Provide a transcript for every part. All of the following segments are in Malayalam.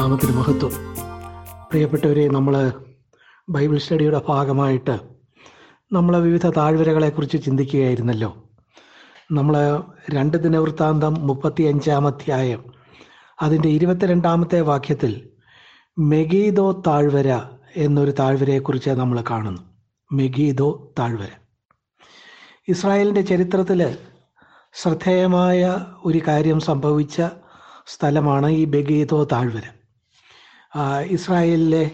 നാമത്തിന് മഹത്വം. പ്രിയപ്പെട്ടവരെ നമ്മൾ ബൈബിൾ സ്റ്റഡിയുടെ ഭാഗമായിട്ട് നമ്മൾ വിവിധ താഴ്വരകളെക്കുറിച്ച് ചിന്തിക്കുകയായിരുന്നല്ലോ. നമ്മൾ രണ്ട് ദിനവൃത്താന്തം മുപ്പത്തി അഞ്ചാം അധ്യായം അതിന്റെ ഇരുപത്തിരണ്ടാമത്തെ വാക്യത്തിൽ മെഗീദോ താഴ്വര എന്നൊരു താഴ്വരയെക്കുറിച്ച് നമ്മൾ കാണുന്നു. മെഗീദോ താഴ്വര. ഇസ്രായേലിന്റെ ചരിത്രത്തിൽ ശ്രദ്ധേയമായ ഒരു കാര്യം സംഭവിച്ച സ്ഥലമാണ് ഈ ബഗീതോ താഴ്വര. ഇസ്രായേലിലെ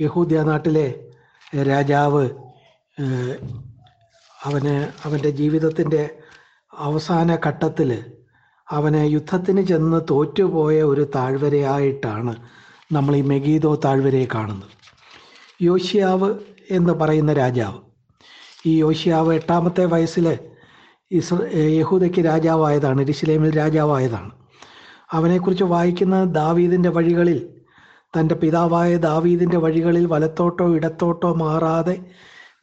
യഹൂദ്യ നാട്ടിലെ രാജാവ് അവന് അവന്റെ ജീവിതത്തിന്റെ അവസാന ഘട്ടത്തിൽ അവനെ യുദ്ധത്തിന് ചെന്ന് തോറ്റുപോയ ഒരു താഴ്വരയായിട്ടാണ് നമ്മൾ ഈ മെഗീദോ താഴ്വരയെ കാണുന്നത്. യോഷിയാവ് എന്ന് പറയുന്ന രാജാവ്. ഈ യോഷിയാവ് എട്ടാമത്തെ വയസ്സിൽ ഇസ്ര യഹൂദയ്ക്ക് രാജാവായതാണ് ഇരിശിലേമിൽ രാജാവായതാണ്. അവനെക്കുറിച്ച് വായിക്കുന്ന ദാവീദിന്റെ വഴികളിൽ തന്റെ പിതാവായ ദാവീദിന്റെ വഴികളിൽ വലത്തോട്ടോ ഇടത്തോട്ടോ മാറാതെ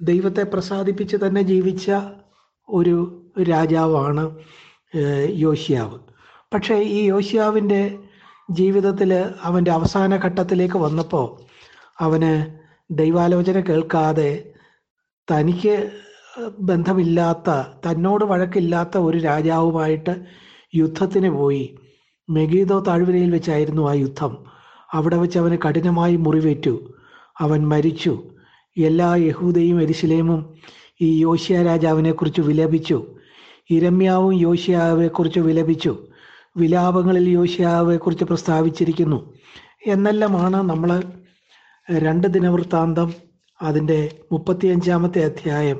ദൈവത്തെ പ്രസാദിപ്പിച്ച് തന്നെ ജീവിച്ച ഒരു രാജാവാണ് യോശിയാവ്. പക്ഷേ ഈ യോശിയാവിന്റെ ജീവിതത്തിൽ അവന്റെ അവസാന ഘട്ടത്തിലേക്ക് വന്നപ്പോൾ അവന് ദൈവാലോചന കേൾക്കാതെ തനിക്ക് ബന്ധമില്ലാത്ത തന്നോട് വഴക്കില്ലാത്ത ഒരു രാജാവുമായിട്ട് യുദ്ധത്തിന് പോയി. മെഗീദോ താഴ്വരയിൽ വെച്ചായിരുന്നു ആ യുദ്ധം. അവിടെ വെച്ച് അവന് കഠിനമായി മുറിവേറ്റു. അവൻ മരിച്ചു. എല്ലാ യഹൂദയും എരിശിലേമും ഈ യോശിയ രാജാവിനെ കുറിച്ച് വിലപിച്ചു. ഇരമ്യാവും യോശിയാവെക്കുറിച്ച് വിലപിച്ചു. വിലാപങ്ങളിൽ യോശിയാവെക്കുറിച്ച് പ്രസ്താവിച്ചിരിക്കുന്നു. എന്നെല്ലാമാണ് നമ്മൾ രണ്ട് ദിനവൃത്താന്തം അതിന്റെ മുപ്പത്തിയഞ്ചാമത്തെ അധ്യായം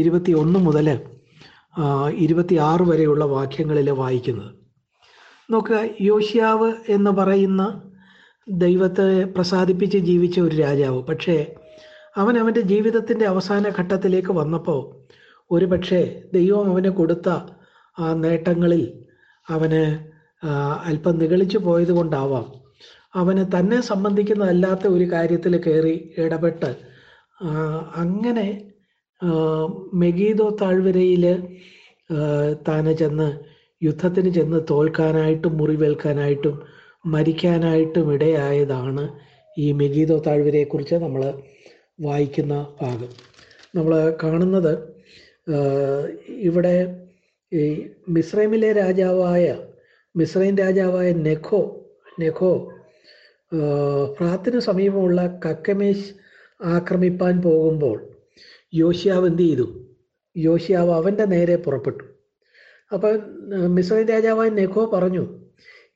ഇരുപത്തി ഒന്ന് മുതൽ ഇരുപത്തി ആറ് വരെയുള്ള വാക്യങ്ങളിൽ വായിക്കുന്നത്. നോക്കുക യോശിയാവ് എന്ന് പറയുന്ന ദൈവത്തെ പ്രസാദിപ്പിച്ച് ജീവിച്ച ഒരു രാജാവ്. പക്ഷേ അവൻ അവന്റെ ജീവിതത്തിന്റെ അവസാന ഘട്ടത്തിലേക്ക് വന്നപ്പോൾ ഒരു പക്ഷേ ദൈവം അവന് കൊടുത്ത ആ നേട്ടങ്ങളിൽ അവന് അല്പം നിഗളിച്ചു പോയത് കൊണ്ടാവാം. അവന് തന്നെ സംബന്ധിക്കുന്നതല്ലാത്ത ഒരു കാര്യത്തിൽ കയറി ഇടപെട്ട് അങ്ങനെ മെഗീദോ താഴ്വരയിൽ താന് ചെന്ന് യുദ്ധത്തിന് ചെന്ന് തോൽക്കാനായിട്ടും മുറിവേൽക്കാനായിട്ടും മരിക്കാനായിട്ടും ഇടയായതാണ് ഈ മെഗീദോ താഴ്വരയെക്കുറിച്ച് നമ്മൾ വായിക്കുന്ന ഭാഗം. നമ്മൾ കാണുന്നത് ഇവിടെ ഈ മിസ്രൈമിലെ രാജാവായ മിസ്രൈം രാജാവായ നെഖോ നെഖോ ഫ്രാത്തിന് സമീപമുള്ള കക്കമേശ് ആക്രമിപ്പാൻ പോകുമ്പോൾ യോശിയാവ് എന്ത് ചെയ്തു? യോശിയാവ് അവന്റെ നേരെ പുറപ്പെട്ടു. അപ്പം മിസ്രൈം രാജാവായ നെഖോ പറഞ്ഞു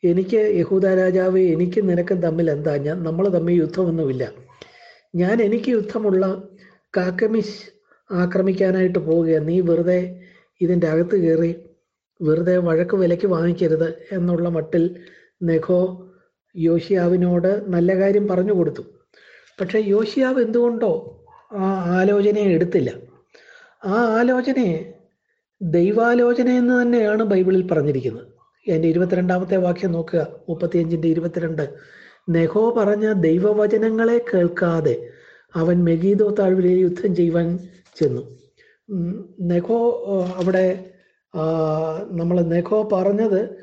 എനിക്ക് യഹൂദ രാജാവ് എനിക്ക് നിനക്കും തമ്മിൽ എന്താ? ഞാൻ നമ്മൾ തമ്മിൽ യുദ്ധമൊന്നുമില്ല. ഞാൻ എനിക്ക് യുദ്ധമുള്ള കാക്കമിസ് ആക്രമിക്കാനായിട്ട് പോവുകയാണ് നീ വെറുതെ ഇതിന്റെ അകത്ത് കയറി വെറുതെ വഴക്ക് വിലയ്ക്ക് വാങ്ങിക്കരുത് എന്നുള്ള മട്ടിൽ നെഖോ യോഷിയാവിനോട് നല്ല കാര്യം പറഞ്ഞു കൊടുത്തു. പക്ഷേ യോഷിയാവ് എന്തുകൊണ്ടോ ആ ആലോചനയെ എടുത്തില്ല. ആ ആലോചനയെ ദൈവാലോചന എന്ന് തന്നെയാണ് ബൈബിളിൽ പറഞ്ഞിരിക്കുന്നത്. എന്റെ ഇരുപത്തിരണ്ടാമത്തെ വാക്യം നോക്കുക. മുപ്പത്തിയഞ്ചിന്റെ ഇരുപത്തിരണ്ട്. നെഹോ പറഞ്ഞ ദൈവവചനങ്ങളെ കേൾക്കാതെ അവൻ മെഗീദോ താഴ്വരയിൽ യുദ്ധം ചെയ്യുവാൻ ചെന്നു. നെഹോ അവിടെ നമ്മൾ നെഹോ പറഞ്ഞത്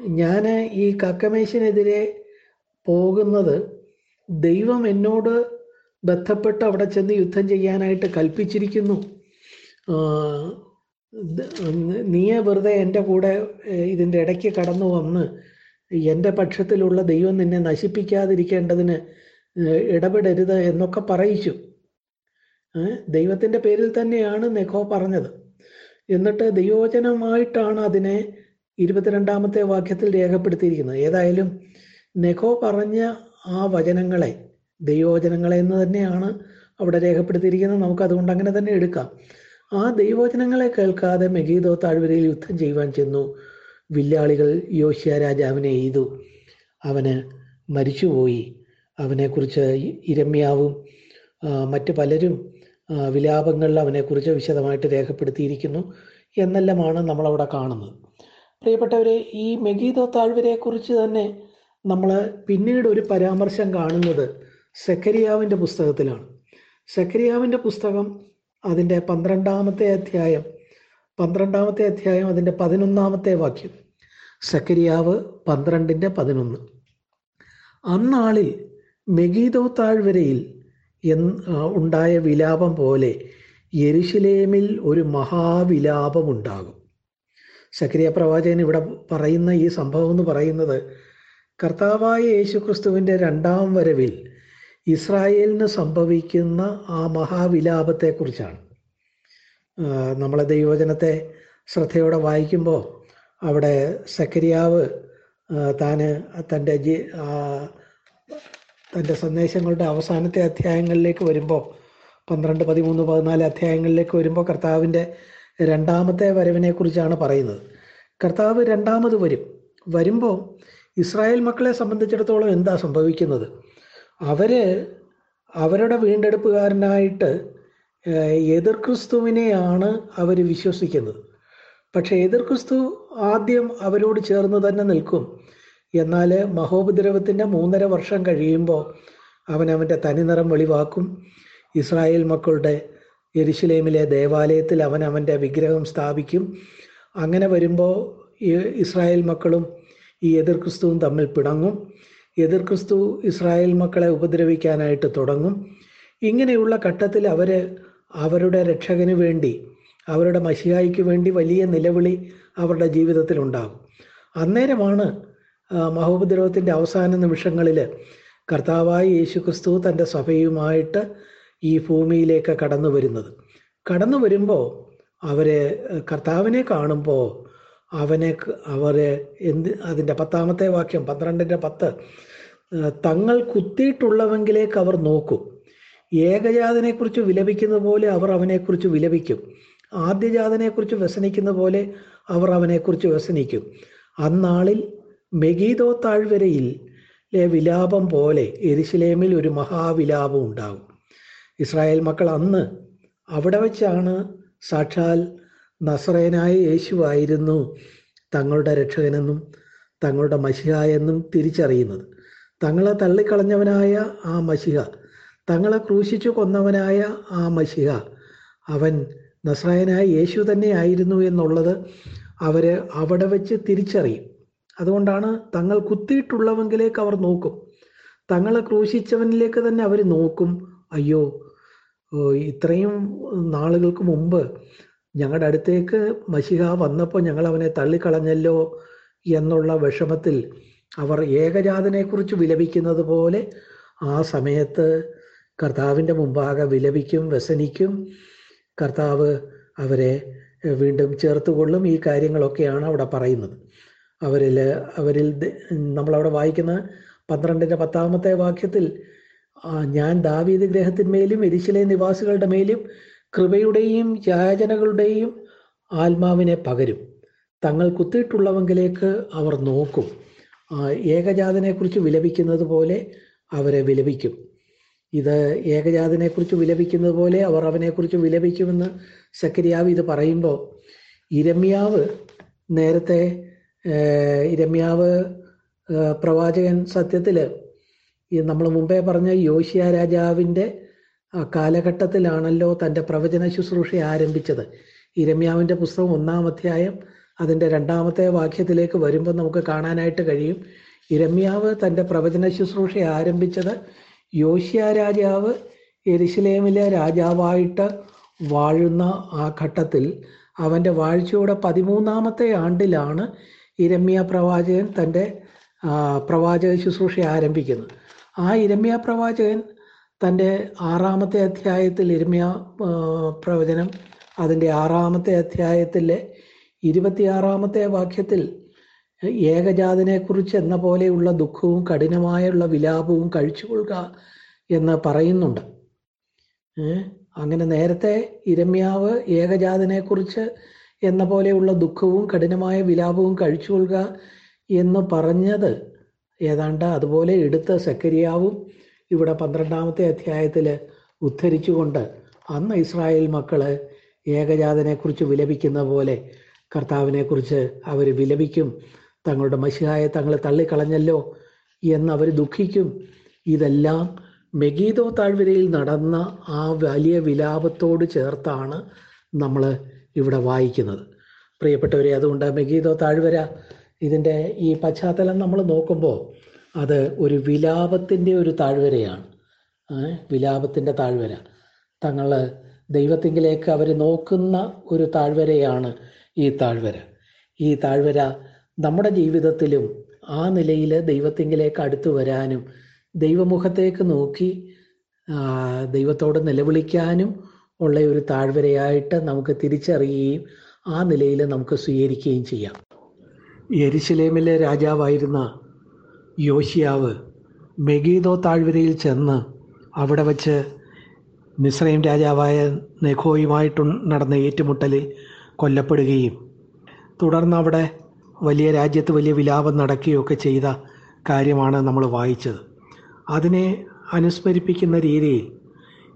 ഞാൻ ഈ കക്കമേശിനെതിരെ പോകുന്നത് ദൈവം എന്നോട് ബന്ധപ്പെട്ട് അവിടെ ചെന്ന് യുദ്ധം ചെയ്യാനായിട്ട് കൽപ്പിച്ചിരിക്കുന്നു. നീയെ വെറുതെ എന്റെ കൂടെ ഇതിന്റെ ഇടയ്ക്ക് കടന്നു വന്ന് എന്റെ പക്ഷത്തിലുള്ള ദൈവം നിന്നെ നശിപ്പിക്കാതിരിക്കേണ്ടതിന് ഇടപെടരുത് എന്നൊക്കെ പറയിച്ചു. ദൈവത്തിന്റെ പേരിൽ തന്നെയാണ് നെഖോ പറഞ്ഞത്. എന്നിട്ട് ദൈവവചനമായിട്ടാണ് അതിനെ ഇരുപത്തിരണ്ടാമത്തെ വാക്യത്തിൽ രേഖപ്പെടുത്തിയിരിക്കുന്നത്. ഏതായാലും നെഖോ പറഞ്ഞ ആ വചനങ്ങളെ ദൈവവചനങ്ങളെ എന്ന് തന്നെയാണ് അവിടെ രേഖപ്പെടുത്തിയിരിക്കുന്നത്. നമുക്ക് അതുകൊണ്ട് അങ്ങനെ തന്നെ എടുക്കാം. ആ ദൈവവചനങ്ങളെ കേൾക്കാതെ മെഗീദോ താഴ്വരയിൽ യുദ്ധം ചെയ്യുവാൻ ചെന്നു. വില്ലാളികൾ യോഷ്യ രാജാവിനെ എയ്തു. അവന് മരിച്ചുപോയി. അവനെക്കുറിച്ച് ഇരമ്യാവും മറ്റു പലരും വിലാപങ്ങളിൽ അവനെക്കുറിച്ച് വിശദമായിട്ട് രേഖപ്പെടുത്തിയിരിക്കുന്നു എന്നെല്ലാമാണ് നമ്മളവിടെ കാണുന്നത്. പ്രിയപ്പെട്ടവരെ ഈ മെഗീദോ താഴ്വരയെക്കുറിച്ച് തന്നെ നമ്മൾ പിന്നീട് ഒരു പരാമർശം കാണുന്നത് സെക്കരിയാവിന്റെ പുസ്തകത്തിലാണ്. സെക്കരിയാവിന്റെ പുസ്തകം അതിന്റെ പന്ത്രണ്ടാമത്തെ അധ്യായം പന്ത്രണ്ടാമത്തെ അധ്യായം അതിന്റെ പതിനൊന്നാമത്തെ വാക്യം. സക്കരിയാവ് പന്ത്രണ്ടിന്റെ പതിനൊന്ന്. അന്നാളിൽ മെഗീദോ താഴ്വരയിൽ ഉണ്ടായ വിലാപം പോലെ യെരുശലേമിൽ ഒരു മഹാവിലാപം ഉണ്ടാകും. സക്രിയ പ്രവാചകൻ ഇവിടെ പറയുന്ന ഈ സംഭവം എന്ന് പറയുന്നത് കർത്താവായ യേശുക്രിസ്തുവിന്റെ രണ്ടാം വരവിൽ ഇസ്രായേലിന് സംഭവിക്കുന്ന ആ മഹാവിലാപത്തെക്കുറിച്ചാണ്. നമ്മളെ ദൈവവചനത്തെ ശ്രദ്ധയോടെ വായിക്കുമ്പോൾ അവിടെ സക്കരിയാവ് താന് തന്റെ ജി തന്റെ സന്ദേശങ്ങളുടെ അവസാനത്തെ അധ്യായങ്ങളിലേക്ക് വരുമ്പോൾ പന്ത്രണ്ട് പതിമൂന്ന് പതിനാല് അധ്യായങ്ങളിലേക്ക് വരുമ്പോൾ കർത്താവിന്റെ രണ്ടാമത്തെ വരവിനെക്കുറിച്ചാണ് പറയുന്നത്. കർത്താവ് രണ്ടാമത് വരും. വരുമ്പോൾ ഇസ്രായേൽ മക്കളെ സംബന്ധിച്ചിടത്തോളം എന്താ സംഭവിക്കുന്നത്? അവർ അവരുടെ വീണ്ടെടുപ്പുകാരനായിട്ട് എതിർ ക്രിസ്തുവിനെയാണ് അവർ വിശ്വസിക്കുന്നത്. പക്ഷെ എതിർ ക്രിസ്തു ആദ്യം അവരോട് ചേർന്ന് തന്നെ നിൽക്കും. എന്നാൽ മഹോപദ്രവത്തിന്റെ മൂന്നര വർഷം കഴിയുമ്പോൾ അവൻ അവന്റെ തനിനിറം വെളിവാക്കും. ഇസ്രായേൽ മക്കളുടെ എരിശിലേമിലെ ദേവാലയത്തിൽ അവൻ അവന്റെ വിഗ്രഹം സ്ഥാപിക്കും. അങ്ങനെ വരുമ്പോൾ ഇസ്രായേൽ മക്കളും ഈ എതിർ ക്രിസ്തുവും തമ്മിൽ പിണങ്ങും. എതിർ ക്രിസ്തു ഇസ്രായേൽ മക്കളെ ഉപദ്രവിക്കാനായിട്ട് തുടങ്ങും. ഇങ്ങനെയുള്ള ഘട്ടത്തിൽ അവർ അവരുടെ രക്ഷകന് വേണ്ടി അവരുടെ മഷിയായിക്ക് വേണ്ടി വലിയ നിലവിളി അവരുടെ ജീവിതത്തിൽ ഉണ്ടാകും. അന്നേരമാണ് മഹോപദ്രവത്തിന്റെ അവസാന നിമിഷങ്ങളിൽ കർത്താവായ യേശു ക്രിസ്തു തന്റെ സഭയുമായിട്ട് ഈ ഭൂമിയിലേക്ക് കടന്നു വരുന്നത് കടന്നു വരുമ്പോൾ അവരെ കർത്താവിനെ കാണുമ്പോൾ അവനെ അവരെ എന്ത് അതിന്റെ പത്താമത്തെ വാക്യം പന്ത്രണ്ടിന്റെ പത്ത്. തങ്ങൾ കുത്തിയിട്ടുള്ളവെങ്കിലേക്ക് അവർ നോക്കും. ഏകജാതനെക്കുറിച്ച് വിലപിക്കുന്ന പോലെ അവർ അവനെക്കുറിച്ച് വിലപിക്കും. ആദ്യജാതനെക്കുറിച്ച് വ്യസനിക്കുന്ന പോലെ അവർ അവനെക്കുറിച്ച് വ്യസനിക്കും. അന്നാളിൽ മെഗീദോ താഴ്വരയിൽ വിലാപം പോലെ എരിശിലേമിൽ ഒരു മഹാവിലാപം ഉണ്ടാകും. ഇസ്രായേൽ മക്കൾ അന്ന് അവിടെ വെച്ചാണ് സാക്ഷാൽ നസറേനായ യേശുവായിരുന്നു തങ്ങളുടെ രക്ഷകനെന്നും തങ്ങളുടെ മഷിഹ എന്നും തിരിച്ചറിയുന്നത്. തങ്ങളെ തള്ളിക്കളഞ്ഞവനായ ആ മഷിഹ തങ്ങളെ ക്രൂശിച്ചു കൊന്നവനായ ആ മഷിഹ അവൻ നസ്രായനായ യേശു തന്നെ ആയിരുന്നു എന്നുള്ളത് അവർ അവിടെ വെച്ച് തിരിച്ചറിയും. അതുകൊണ്ടാണ് തങ്ങൾ കുത്തിയിട്ടുള്ളവെങ്കിലേക്ക് അവർ നോക്കും. തങ്ങളെ ക്രൂശിച്ചവനിലേക്ക് തന്നെ അവർ നോക്കും. അയ്യോ ഇത്രയും നാളുകൾക്ക് മുമ്പ് ഞങ്ങളുടെ അടുത്തേക്ക് മഷിഹ വന്നപ്പോൾ ഞങ്ങൾ അവനെ തള്ളിക്കളഞ്ഞല്ലോ എന്നുള്ള വിഷമത്തിൽ അവർ ഏകജാതനെക്കുറിച്ച് വിലപിക്കുന്നത് പോലെ ആ സമയത്ത് കർത്താവിന്റെ മുമ്പാകെ വിലപിക്കും വ്യസനിക്കും. കർത്താവ് അവരെ വീണ്ടും ചേർത്തുകൊള്ളും. ഈ കാര്യങ്ങളൊക്കെയാണ് അവിടെ പറയുന്നത്. അവരിൽ അവരിൽ നമ്മളവിടെ വായിക്കുന്ന പന്ത്രണ്ടിന്റെ പത്താമത്തെ വാക്യത്തിൽ ഞാൻ ദാവീദ് ഗ്രഹത്തിന്മേലും എരിശിലെ നിവാസികളുടെ മേലും കൃപയുടെയും യാചനകളുടെയും ആത്മാവിനെ പകരും. തങ്ങൾ കുത്തിയിട്ടുള്ളവെങ്കിലേക്ക് അവർ നോക്കും. ഏകജാതനെക്കുറിച്ച് വിലപിക്കുന്നത് പോലെ അവരെ വിലപിക്കും. ഇത് ഏകജാതനെക്കുറിച്ച് വിലപിക്കുന്നത് പോലെ അവർ അവനെക്കുറിച്ച് വിലപിക്കുമെന്ന് സക്കരിയാവ് ഇത് പറയുമ്പോൾ ഇരമ്യാവ് നേരത്തെ ഇരമ്യാവ് പ്രവാചകൻ സത്യത്തിൽ നമ്മൾ മുമ്പേ പറഞ്ഞ യോശിയ രാജാവിന്റെ കാലഘട്ടത്തിലാണല്ലോ തന്റെ പ്രവചന ശുശ്രൂഷ ആരംഭിച്ചത്. ഇരമ്യാവിന്റെ പുസ്തകം ഒന്നാം അധ്യായം അതിന്റെ രണ്ടാമത്തെ വാക്യത്തിലേക്ക് വരുമ്പോൾ നമുക്ക് കാണാനായിട്ട് കഴിയും. ഇരമ്യാവ് തന്റെ പ്രവചന ശുശ്രൂഷ ആരംഭിച്ചത് യോശിയ രാജാവ് എരിശിലേമിലെ രാജാവായിട്ട് വാഴുന്ന ആ ഘട്ടത്തിൽ. അവന്റെ വാഴ്ചയുടെ പതിമൂന്നാമത്തെ ആണ്ടിലാണ് ഇരമ്യ പ്രവാചകൻ തന്റെ പ്രവാചക ശുശ്രൂഷ ആരംഭിക്കുന്നത്. ആ ഇരമ്യ പ്രവാചകൻ തന്റെ ആറാമത്തെ അധ്യായത്തിൽ ഇരുമ്യ പ്രവചനം അതിന്റെ ആറാമത്തെ അധ്യായത്തിലെ ഇരുപത്തിയാറാമത്തെ വാക്യത്തിൽ ഏകജാതനെക്കുറിച്ച് എന്ന പോലെയുള്ള ദുഃഖവും കഠിനമായുള്ള വിലാപവും കഴിച്ചുകൊള്ളുക എന്ന് പറയുന്നുണ്ട്. അങ്ങനെ നേരത്തെ ഇരമ്യാവ് ഏകജാതനെക്കുറിച്ച് എന്ന പോലെയുള്ള ദുഃഖവും കഠിനമായ വിലാപവും കഴിച്ചുകൊള്ളുക എന്ന് പറഞ്ഞത് ഏതാണ്ട് അതുപോലെ എടുത്ത സക്കരിയാവും ഇവിടെ പന്ത്രണ്ടാമത്തെ അധ്യായത്തിൽ ഉദ്ധരിച്ചുകൊണ്ട് അന്ന് ഇസ്രായേൽ മക്കൾ ഏകജാതനെക്കുറിച്ച് വിലപിക്കുന്ന പോലെ കർത്താവിനെക്കുറിച്ച് അവർ വിലപിക്കും. തങ്ങളുടെ മഷിഹായെ തങ്ങൾ തള്ളിക്കളഞ്ഞല്ലോ എന്ന് അവർ ദുഃഖിക്കും. ഇതെല്ലാം മെഗീദോ താഴ്വരയിൽ നടന്ന ആ വലിയ വിലാപത്തോട് ചേർത്താണ് നമ്മൾ ഇവിടെ വായിക്കുന്നത്. പ്രിയപ്പെട്ടവരെ അതുകൊണ്ട് മെഗീദോ താഴ്വര ഇതിന്റെ ഈ പശ്ചാത്തലം നമ്മൾ നോക്കുമ്പോൾ അത് ഒരു വിലാപത്തിന്റെ ഒരു താഴ്വരയാണ്. വിലാപത്തിന്റെ താഴ്വര. തങ്ങൾ ദൈവത്തിങ്കിലേക്ക് അവർ നോക്കുന്ന ഒരു താഴ്വരയാണ് ഈ താഴ്വര. ഈ താഴ്വര നമ്മുടെ ജീവിതത്തിലും ആ നിലയിൽ ദൈവത്തിങ്കിലേക്ക് അടുത്തു വരാനും ദൈവമുഖത്തേക്ക് നോക്കി ദൈവത്തോട് നിലവിളിക്കാനും ഉള്ള ഒരു താഴ്വരയായിട്ട് നമുക്ക് തിരിച്ചറിയുകയും ആ നിലയിൽ നമുക്ക് സ്വീകരിക്കുകയും ചെയ്യാം. യരിശിലേമിലെ രാജാവായിരുന്ന യോശിയാവ് മെഗീദോ താഴ്വരയിൽ ചെന്ന് അവിടെ വച്ച് മിസ്രൈം രാജാവായ നെഖോയുമായിട്ട് നടന്ന ഏറ്റുമുട്ടലിൽ കൊല്ലപ്പെടുകയും തുടർന്ന് അവിടെ വലിയ രാജ്യത്ത് വലിയ വിലാപം നടക്കുകയൊക്കെ ചെയ്ത കാര്യമാണ് നമ്മൾ വായിച്ചത്. അതിനെ അനുസ്മരിപ്പിക്കുന്ന രീതിയിൽ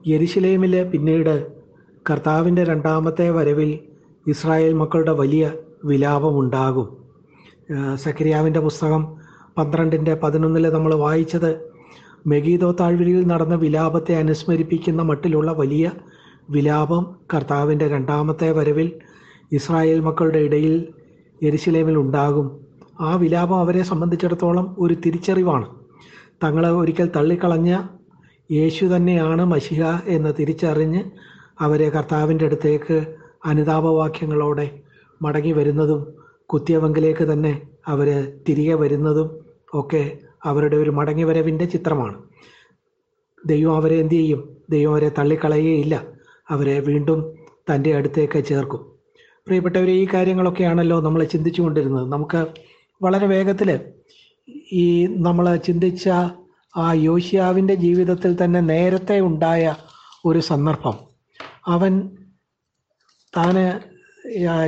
യെരുശലേമിൽ പിന്നീട് കർത്താവിന്റെ രണ്ടാമത്തെ വരവിൽ ഇസ്രായേൽ മക്കളുടെ വലിയ വിലാപമുണ്ടാകും സക്രിയാവിന്റെ പുസ്തകം പന്ത്രണ്ടിന്റെ പതിനൊന്നിൽ നമ്മൾ വായിച്ചത് മെഗീദോ താഴ്വരയിൽ നടന്ന വിലാപത്തെ അനുസ്മരിപ്പിക്കുന്ന മട്ടിലുള്ള വലിയ വിലാപം കർത്താവിന്റെ രണ്ടാമത്തെ വരവിൽ ഇസ്രായേൽ മക്കളുടെ ഇടയിൽ എരിശിലേമിൽ ഉണ്ടാകും. ആ വിലാപം അവരെ സംബന്ധിച്ചിടത്തോളം ഒരു തിരിച്ചറിവാണ്. തങ്ങളെ ഒരിക്കൽ തള്ളിക്കളഞ്ഞ യേശു തന്നെയാണ് മഷിഹ എന്ന് തിരിച്ചറിഞ്ഞ് അവരെ കർത്താവിന്റെ അടുത്തേക്ക് അനുതാപവാക്യങ്ങളോടെ മടങ്ങി വരുന്നതും കുത്തിയവങ്കിലേക്ക് തന്നെ അവർ തിരികെ വരുന്നതും ഒക്കെ അവരുടെ ഒരു മടങ്ങി വരവിന്റെ ചിത്രമാണ്. ദൈവം അവരെ എന്തു ചെയ്യും? ദൈവം അവരെ തള്ളിക്കളയുകയില്ല. അവരെ വീണ്ടും തന്റെ അടുത്തേക്ക് ചേർക്കും. പ്രിയപ്പെട്ടവരെ ഈ കാര്യങ്ങളൊക്കെയാണല്ലോ നമ്മൾ ചിന്തിച്ചു കൊണ്ടിരുന്നത്. നമുക്ക് വളരെ വേഗത്തിൽ ഈ നമ്മൾ ചിന്തിച്ച ആ യോശിയാവിന്റെ ജീവിതത്തിൽ തന്നെ നേരത്തെ ഉണ്ടായ ഒരു സന്ദർഭം. അവൻ താന്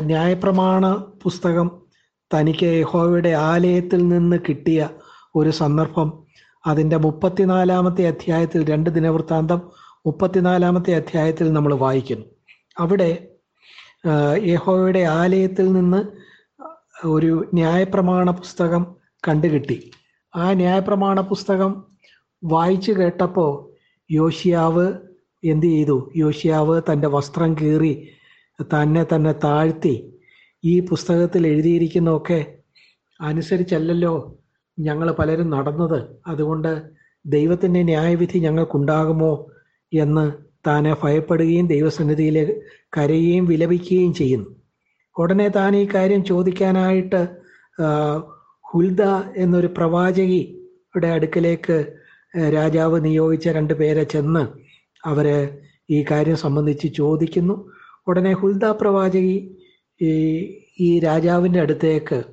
ന്യായപ്രമാണ പുസ്തകം തനിക്ക് യഹോവയുടെ ആലയത്തിൽ നിന്ന് കിട്ടിയ ഒരു സന്ദർഭം. അതിന്റെ മുപ്പത്തിനാലാമത്തെ അധ്യായത്തിൽ രണ്ട് ദിനവൃത്താന്തം മുപ്പത്തിനാലാമത്തെ അധ്യായത്തിൽ നമ്മൾ വായിക്കുന്നു. അവിടെ യഹോവയുടെ ആലയത്തിൽ നിന്ന് ഒരു ന്യായപ്രമാണ പുസ്തകം കണ്ടുകിട്ടി. ആ ന്യായപ്രമാണ പുസ്തകം വായിച്ചു കേട്ടപ്പോൾ യോഷിയാവ് എന്തു ചെയ്തു? യോഷിയാവ് തന്റെ വസ്ത്രം കീറി തന്നെ തന്നെ താഴ്ത്തി ഈ പുസ്തകത്തിൽ എഴുതിയിരിക്കുന്നതൊക്കെ അനുസരിച്ചല്ലല്ലോ ഞങ്ങൾ പലരും നടന്നത്. അതുകൊണ്ട് ദൈവത്തിന്റെ ന്യായവിധി ഞങ്ങൾക്കുണ്ടാകുമോ എന്ന് താനെ ഭയപ്പെടുകയും ദൈവസന്നിധിയിൽ കരയുകയും വിലപിക്കുകയും ചെയ്യുന്നു. ഉടനെ താൻ ഈ കാര്യം ചോദിക്കാനായിട്ട് ഹുൽദ എന്നൊരു പ്രവാചകിയുടെ അടുക്കലേക്ക് രാജാവ് നിയോഗിച്ച രണ്ട് പേരെ ചെന്ന് അവർ ഈ കാര്യം സംബന്ധിച്ച് ചോദിക്കുന്നു. ഉടനെ ഹുൽദ പ്രവാചകി ഈ ഈ രാജാവിന്റെ അടുത്തേക്ക്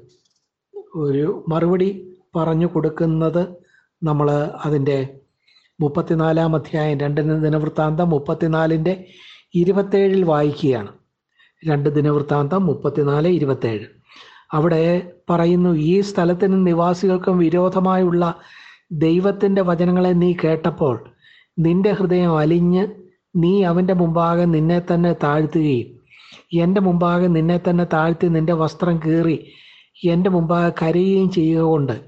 ഒരു മറുപടി പറഞ്ഞു കൊടുക്കുന്നത് നമ്മൾ അതിന്റെ മുപ്പത്തിനാലാം അധ്യായം രണ്ട് ദിനവൃത്താന്തം മുപ്പത്തിനാലിന്റെ ഇരുപത്തേഴിൽ വായിക്കുകയാണ്. രണ്ട് ദിനവൃത്താന്തം മുപ്പത്തിനാല് ഇരുപത്തേഴ്. അവിടെ പറയുന്നു ഈ സ്ഥലത്തിനും നിവാസികൾക്കും വിരോധമായുള്ള ദൈവത്തിന്റെ വചനങ്ങളെ നീ കേട്ടപ്പോൾ നിന്റെ ഹൃദയം അലിഞ്ഞ് നീ അവന്റെ മുമ്പാകെ നിന്നെ തന്നെ താഴ്ത്തുകയും എന്റെ മുമ്പാകെ നിന്നെ തന്നെ താഴ്ത്തി നിന്റെ വസ്ത്രം കീറി എന്റെ മുമ്പാകെ കരയുകയും ചെയ്യുക കൊണ്ട്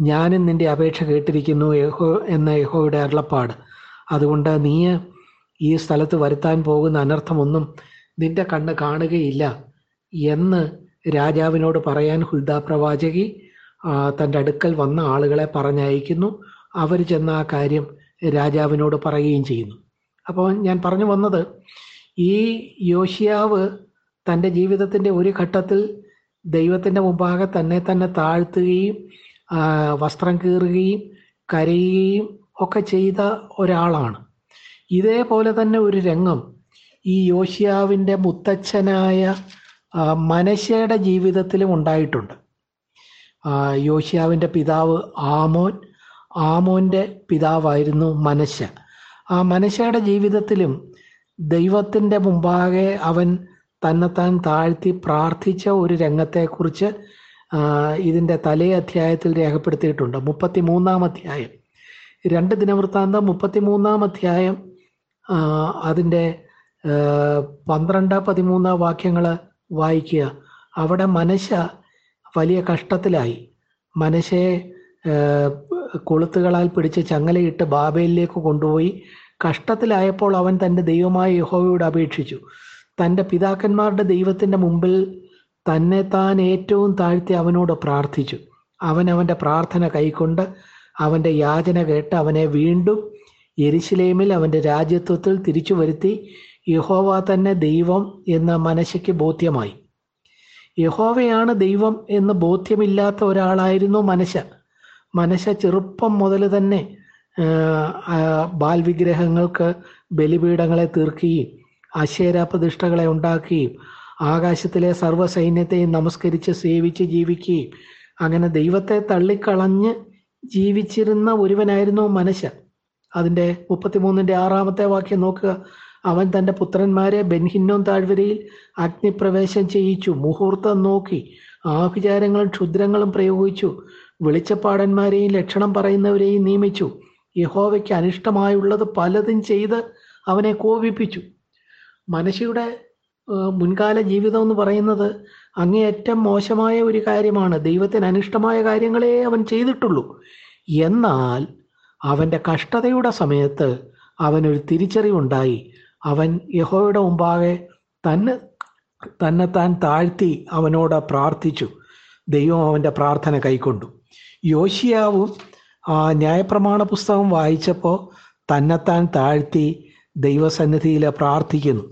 ഞാനും നിന്റെ അപേക്ഷ കേട്ടിരിക്കുന്നു യഹോ എന്ന യഹോയുടെ അരുളപ്പാട്. അതുകൊണ്ട് നീ ഈ സ്ഥലത്ത് വരുത്താൻ പോകുന്ന അനർത്ഥമൊന്നും നിന്റെ കണ്ണ് കാണുകയില്ല എന്ന് രാജാവിനോട് പറയാൻ ഹുൽദാ പ്രവാചകി തന്റെ അടുക്കൽ വന്ന ആളുകളെ പറഞ്ഞയക്കുന്നു. അവർ ചെന്ന് ആ കാര്യം രാജാവിനോട് പറയുകയും ചെയ്യുന്നു. അപ്പോൾ ഞാൻ പറഞ്ഞു വന്നത് ഈ യോശിയാവ് തന്റെ ജീവിതത്തിന്റെ ഒരു ഘട്ടത്തിൽ ദൈവത്തിന്റെ മുമ്പാകെ തന്നെ തന്നെ താഴ്ത്തുകയും വസ്ത്രം കീറുകയും കരയുകയും ഒക്കെ ചെയ്ത ഒരാളാണ്. ഇതേപോലെ തന്നെ ഒരു രംഗം. ഈ യോഷിയാവിന്റെ മുത്തച്ഛനായ മനശയുടെ ജീവിതത്തിലും ഉണ്ടായിട്ടുണ്ട്. യോഷിയാവിന്റെ പിതാവ് ആമോൻ. ആമോന്റെ പിതാവായിരുന്നു മനശ ആ മനശയുടെ ജീവിതത്തിലും ദൈവത്തിന്റെ മുമ്പാകെ അവൻ തന്നെത്താൻ താഴ്ത്തി പ്രാർത്ഥിച്ച ഒരു രംഗത്തെക്കുറിച്ച് ഇതിന്റെ തലേ അധ്യായത്തിൽ രേഖപ്പെടുത്തിയിട്ടുണ്ട്. മുപ്പത്തി മൂന്നാം അധ്യായം. രണ്ട് ദിനവൃത്താന്തം മുപ്പത്തി മൂന്നാം അധ്യായം അതിന്റെ പന്ത്രണ്ട് പതിമൂന്ന് വാക്യങ്ങൾ വായിക്കുക. അവിടെ മനശ വലിയ കഷ്ടത്തിലായി. മനശയെ കൊളുത്തുകളാൽ പിടിച്ച് ചങ്ങലയിട്ട് ബാബയിലേക്ക് കൊണ്ടുപോയി. കഷ്ടത്തിലായപ്പോൾ അവൻ തന്റെ ദൈവമായ യഹോവയോട് അപേക്ഷിച്ചു. തന്റെ പിതാക്കന്മാരുടെ ദൈവത്തിന്റെ മുമ്പിൽ തന്നെ താൻ ഏറ്റവും താഴ്ത്തി അവനോട് പ്രാർത്ഥിച്ചു. അവൻ അവന്റെ പ്രാർത്ഥന കൈക്കൊണ്ട് അവന്റെ യാചന കേട്ട് അവനെ വീണ്ടും എരിശിലേമിൽ അവന്റെ രാജ്യത്വത്തിൽ തിരിച്ചു വരുത്തി യഹോവ തന്നെ ദൈവം എന്ന മനശയ്ക്ക് ബോധ്യമായി. യഹോവയാണ് ദൈവം എന്ന് ബോധ്യമില്ലാത്ത ഒരാളായിരുന്നു മനശ. മനശ ചെറുപ്പം മുതൽ തന്നെ ബാൽ വിഗ്രഹങ്ങൾക്ക് ബലിപീഠങ്ങളെ തീർക്കുകയും അശേര പ്രതിഷ്ഠകളെ ഉണ്ടാക്കുകയും ആകാശത്തിലെ സർവസൈന്യത്തെയും നമസ്കരിച്ച് സേവിച്ച് ജീവിക്കുകയും. അങ്ങനെ ദൈവത്തെ തള്ളിക്കളഞ്ഞ് ജീവിച്ചിരുന്ന ഒരുവനായിരുന്നു മനശ അതിന്റെ മുപ്പത്തിമൂന്നിന്റെ ആറാമത്തെ വാക്യം നോക്കുക. അവൻ തന്റെ പുത്രന്മാരെ ബെൻഹിന്നോൻ താഴ്വരയിൽ അഗ്നിപ്രവേശം ചെയ്യിച്ചു. മുഹൂർത്തം നോക്കി. ആഭിചാരങ്ങളും ക്ഷുദ്രങ്ങളും പ്രയോഗിച്ചു. വെളിച്ചപ്പാടന്മാരെയും ലക്ഷണം പറയുന്നവരെയും നിയമിച്ചു. യഹോവയ്ക്ക് അനിഷ്ടമായുള്ളത് പലതും ചെയ്ത് അവനെ കോപിപ്പിച്ചു. മനശയുടെ ആ, മുൻകാല ജീവിതം എന്ന് പറയുന്നത് അങ്ങേയറ്റം മോശമായ ഒരു കാര്യമാണ്. ദൈവത്തിന് അനിഷ്ടമായ കാര്യങ്ങളെ അവൻ ചെയ്തിട്ടുള്ളൂ. എന്നാൽ അവന്റെ കഷ്ടതയുടെ സമയത്ത് അവനൊരു തിരിച്ചറിവുണ്ടായി. അവൻ യഹോയുടെ മുമ്പാകെ തന്നെ തന്നെ താൻ താഴ്ത്തി അവനോട് പ്രാർത്ഥിച്ചു. ദൈവം അവന്റെ പ്രാർത്ഥന കൈക്കൊണ്ടു. യോശിയാവും ആ ന്യായപ്രമാണ പുസ്തകം വായിച്ചപ്പോൾ തന്നെത്താൻ താഴ്ത്തി ദൈവസന്നിധിയിൽ പ്രാർത്ഥിക്കുന്നു.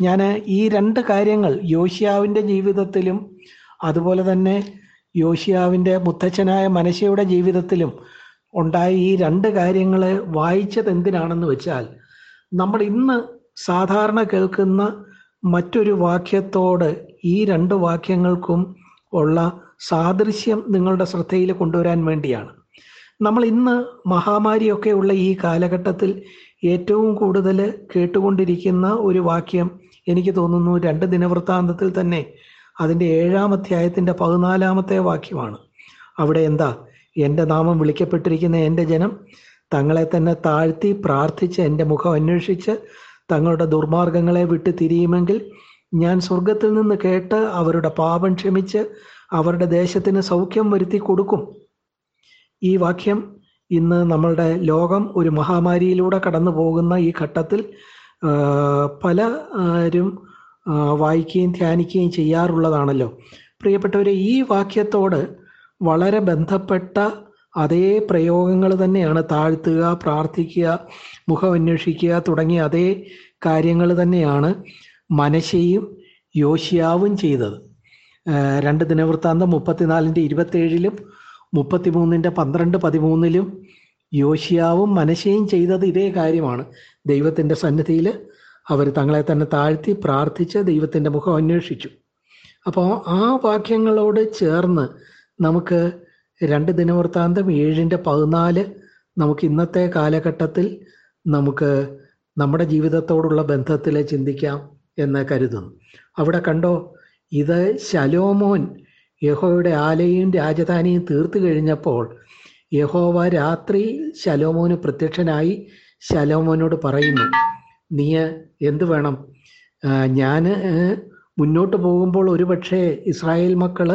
ഞാൻ ഈ രണ്ട് കാര്യങ്ങൾ യോഷിയാവിന്റെ ജീവിതത്തിലും അതുപോലെ തന്നെ യോഷിയാവിന്റെ മുത്തച്ഛനായ മനശയുടെ ജീവിതത്തിലും ഉണ്ടായ ഈ രണ്ട് കാര്യങ്ങൾ വായിച്ചത് എന്തിനാണെന്ന് വെച്ചാൽ നമ്മൾ ഇന്ന് സാധാരണ കേൾക്കുന്ന മറ്റൊരു വാക്യത്തോട് ഈ രണ്ട് വാക്യങ്ങൾക്കും ഉള്ള സാദൃശ്യം നിങ്ങളുടെ ശ്രദ്ധയിൽ കൊണ്ടുവരാൻ വേണ്ടിയാണ്. നമ്മൾ ഇന്ന് മഹാമാരിയൊക്കെ ഉള്ള ഈ കാലഘട്ടത്തിൽ ഏറ്റവും കൂടുതൽ കേട്ടുകൊണ്ടിരിക്കുന്ന ഒരു വാക്യം എനിക്ക് തോന്നുന്നു രണ്ട് ദിനവൃത്താന്തത്തിൽ തന്നെ അതിന്റെ ഏഴാം അധ്യായത്തിന്റെ പതിനാലാമത്തെ വാക്യമാണ്. അവിടെ എന്താ? എന്റെ നാമം വിളിക്കപ്പെട്ടിരിക്കുന്ന എന്റെ ജനം തങ്ങളെ തന്നെ താഴ്ത്തി പ്രാർത്ഥിച്ച് എന്റെ മുഖം അന്വേഷിച്ച് തങ്ങളുടെ ദുർമാർഗങ്ങളെ വിട്ട് തിരിയുമെങ്കിൽ ഞാൻ സ്വർഗത്തിൽ നിന്ന് കേട്ട് അവരുടെ പാപം ക്ഷമിച്ച് അവരുടെ ദേശത്തിന് സൗഖ്യം വരുത്തി കൊടുക്കും. ഈ വാക്യം ഇന്ന് നമ്മളുടെ ലോകം ഒരു മഹാമാരിയിലൂടെ കടന്നു പോകുന്ന ഈ ഘട്ടത്തിൽ പല പലരും വായിക്കുകയും ധ്യാനിക്കുകയും ചെയ്യാറുള്ളതാണല്ലോ. പ്രിയപ്പെട്ടവരെ ഈ വാക്യത്തോട് വളരെ ബന്ധപ്പെട്ട അതേ പ്രയോഗങ്ങൾ തന്നെയാണ് താഴ്ത്തുക പ്രാർത്ഥിക്കുക മുഖം അന്വേഷിക്കുക തുടങ്ങിയ അതേ കാര്യങ്ങൾ തന്നെയാണ് മനശയും യോശിയാവും ചെയ്തത്. രണ്ട് ദിനവൃത്താന്തം മുപ്പത്തിനാലിന്റെ ഇരുപത്തേഴിലും മുപ്പത്തിമൂന്നിന്റെ പന്ത്രണ്ട് പതിമൂന്നിലും യോശിയാവും മനശയും ചെയ്തത് ഇതേ കാര്യമാണ്. ദൈവത്തിന്റെ സന്നിധിയിൽ അവർ തങ്ങളെ തന്നെ താഴ്ത്തി പ്രാർത്ഥിച്ച് ദൈവത്തിന്റെ മുഖം അന്വേഷിച്ചു. അപ്പോൾ ആ വാക്യങ്ങളോട് ചേർന്ന് നമുക്ക് രണ്ട് ദിനവൃത്താന്തം ഏഴിന്റെ പതിനാല് നമുക്ക് ഇന്നത്തെ കാലഘട്ടത്തിൽ നമുക്ക് നമ്മുടെ ജീവിതത്തോടുള്ള ബന്ധത്തിൽ ചിന്തിക്കാം എന്ന് കരുതുന്നു. അവിടെ കണ്ടോ? ഇത് ശലോമോൻ യഹോയുടെ ആലയും രാജധാനിയും തീർത്തു കഴിഞ്ഞപ്പോൾ യഹോവ രാത്രി ശലോമോന് പ്രത്യക്ഷനായി ശലോമോനോട് പറയുന്നു നീ എന്ത് വേണം? ഞാൻ മുന്നോട്ട് പോകുമ്പോൾ ഒരുപക്ഷെ ഇസ്രായേൽ മക്കൾ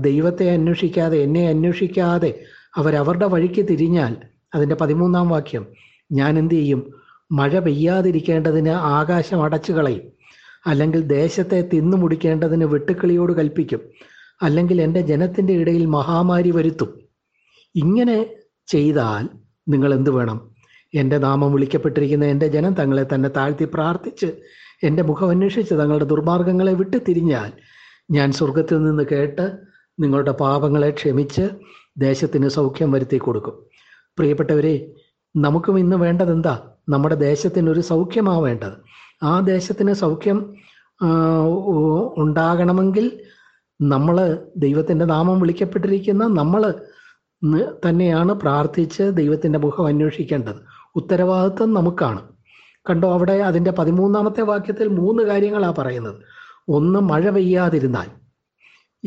ദൈവത്തെ അന്വേഷിക്കാതെ എന്നെ അന്വേഷിക്കാതെ അവരവരുടെ വഴിക്ക് തിരിഞ്ഞാൽ അതിന്റെ പതിമൂന്നാം വാക്യം ഞാൻ എന്തു ചെയ്യും? മഴ പെയ്യാതിരിക്കേണ്ടതിന് ആകാശം അടച്ചു കളയും അല്ലെങ്കിൽ ദേശത്തെ തിന്നു മുടിക്കേണ്ടതിന് വെട്ടുക്കിളിയോട് കൽപ്പിക്കും. അല്ലെങ്കിൽ എന്റെ ജനത്തിന്റെ ഇടയിൽ മഹാമാരി വരുത്തും. ഇങ്ങനെ ചെയ്താൽ നിങ്ങൾ എന്ത് വേണം? എന്റെ നാമം വിളിക്കപ്പെട്ടിരിക്കുന്ന എന്റെ ജനം തങ്ങളെ തന്നെ താഴ്ത്തി പ്രാർത്ഥിച്ച് എന്റെ മുഖം അന്വേഷിച്ച് തങ്ങളുടെ ദുർമാർഗങ്ങളെ വിട്ട് തിരിഞ്ഞാൽ ഞാൻ സ്വർഗത്തിൽ നിന്ന് കേട്ട് നിങ്ങളുടെ പാപങ്ങളെ ക്ഷമിച്ച് ദേശത്തിന് സൗഖ്യം വരുത്തി കൊടുക്കും. പ്രിയപ്പെട്ടവരെ നമുക്കും ഇന്ന് വേണ്ടതെന്താ? നമ്മുടെ ദേശത്തിനൊരു സൗഖ്യമാവേണ്ടത്. ആ ദേശത്തിന് സൗഖ്യം ഉണ്ടാകണമെങ്കിൽ നമ്മൾ ദൈവത്തിന്റെ നാമം വിളിക്കപ്പെട്ടിരിക്കുന്ന നമ്മൾ തന്നെയാണ് പ്രാർത്ഥിച്ച് ദൈവത്തിന്റെ മുഖം അന്വേഷിക്കേണ്ടത്. ഉത്തരവാദിത്വം നമുക്കാണ്. കണ്ടോ അവിടെ അതിന്റെ പതിമൂന്നാമത്തെ വാക്യത്തിൽ മൂന്ന് കാര്യങ്ങളാണ് പറയുന്നത്. ഒന്ന് മഴ പെയ്യാതിരുന്നാൽ.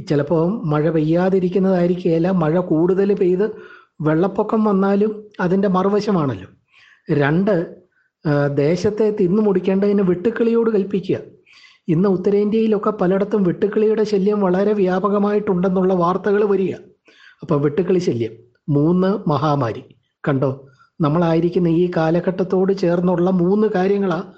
ചിലപ്പോൾ മഴ പെയ്യാതിരിക്കുന്നതായിരിക്കുകയില്ല മഴ കൂടുതൽ പെയ്ത് വെള്ളപ്പൊക്കം വന്നാലും അതിന്റെ മറുവശമാണല്ലോ. രണ്ട് ദേശത്തെ തിന്നു മുടിക്കേണ്ടതിന് വെട്ടുക്കിളിയോട് കൽപ്പിക്കുക. ഇന്ന് ഉത്തരേന്ത്യയിലൊക്കെ പലയിടത്തും വെട്ടുക്കിളിയുടെ ശല്യം വളരെ വ്യാപകമായിട്ടുണ്ടെന്നുള്ള വാർത്തകൾ വരിക. അപ്പം വെട്ടുക്കിളി ശല്യം മൂന്ന് മഹാമാരി. കണ്ടോ? നമ്മളായിരിക്കുന്ന ഈ കാലഘട്ടത്തോട് ചേർന്നുള്ള മൂന്ന് കാര്യങ്ങളാണ്